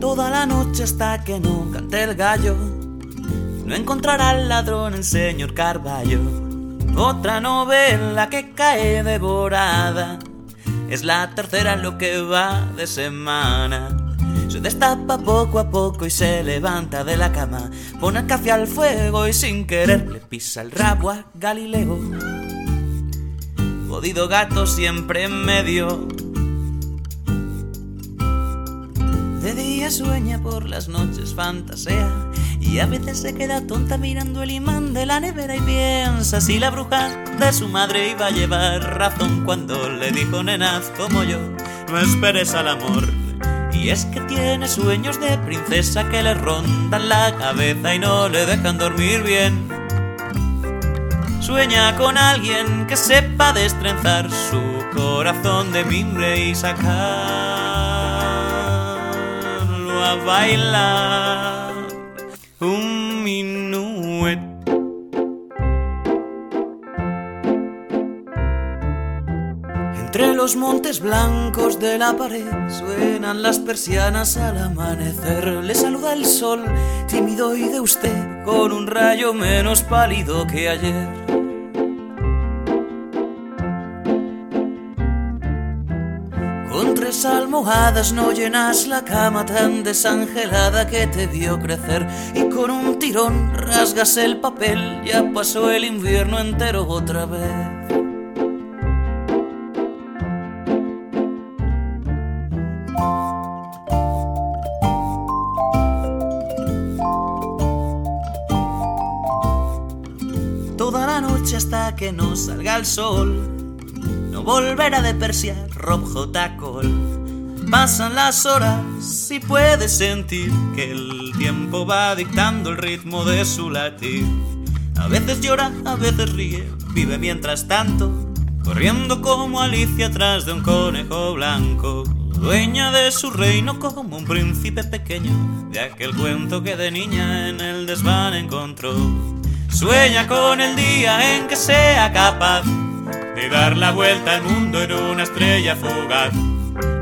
Toda la noche hasta que no cante el gallo, no encontrará al ladrón el señor Carballo. Otra novela que cae devorada, es la tercera en lo que va de semana. Se destapa poco a poco y se levanta de la cama, pone el café al fuego y sin querer le pisa el rabo a Galileo. Jodido gato siempre en medio. De día sueña, por las noches fantasea. Y a veces se queda tonta mirando el imán de la nevera y piensa si la bruja de su madre iba a llevar razón cuando le dijo nenaz como yo, no esperes al amor. Y es que tiene sueños de princesa que le rondan la cabeza y no le dejan dormir bien. Sueña con alguien que sepa destrenzar su corazón de mimbre y sacarlo a bailar un minuet. Entre los montes blancos de la pared suenan las persianas al amanecer. Le saluda el sol, tímido y de usted, con un rayo menos pálido que ayer. Con tres almohadas no llenas la cama tan desangelada que te vio crecer y con un tirón rasgas el papel, ya pasó el invierno entero otra vez. Hasta que no salga el sol, no volverá de Persia Rob J. Cole. Pasan las horas y puedes sentir que el tiempo va dictando el ritmo de su latir. A veces llora, a veces ríe, vive mientras tanto, corriendo como Alicia tras de un conejo blanco. Dueña de su reino como un príncipe pequeño, de aquel cuento que de niña en el desván encontró. Sueña con el día en que sea capaz de dar la vuelta al mundo en una estrella fugaz.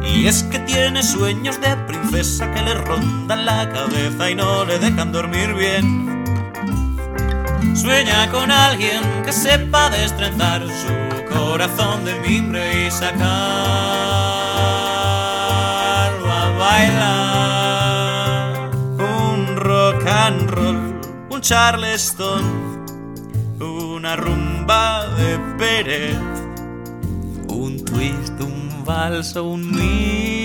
Y es que tiene sueños de princesa que le rondan la cabeza y no le dejan dormir bien. Sueña con alguien que sepa destrenzar su corazón de mimbre y sacarlo a bailar. Charleston, una rumba de Pérez, un twist, un vals o un mil